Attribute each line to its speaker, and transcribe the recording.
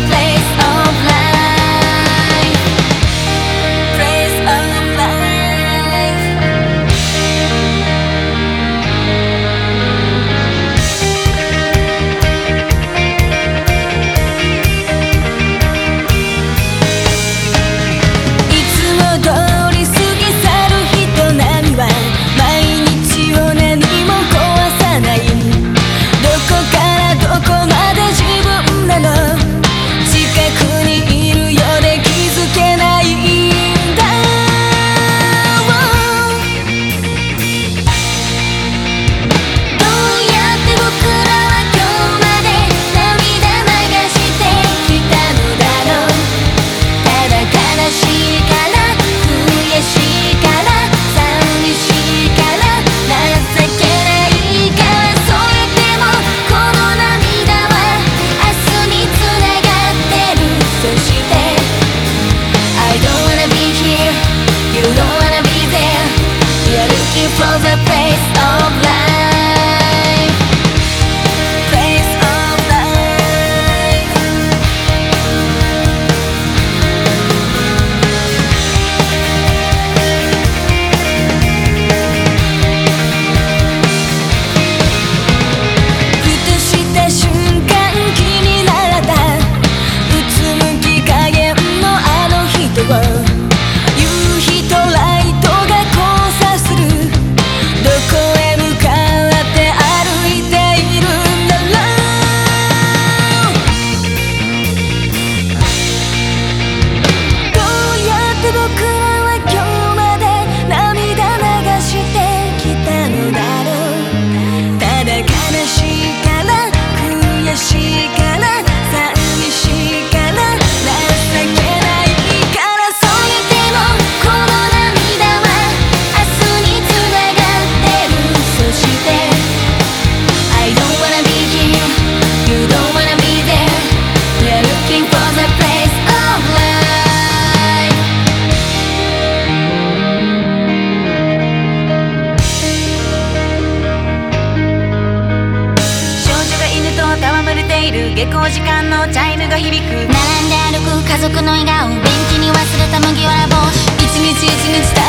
Speaker 1: the place for the face of life 下校時間のチャイムが響く。並んで
Speaker 2: 歩く家族の笑顔便器に忘れた麦わら帽子。
Speaker 1: 一日一日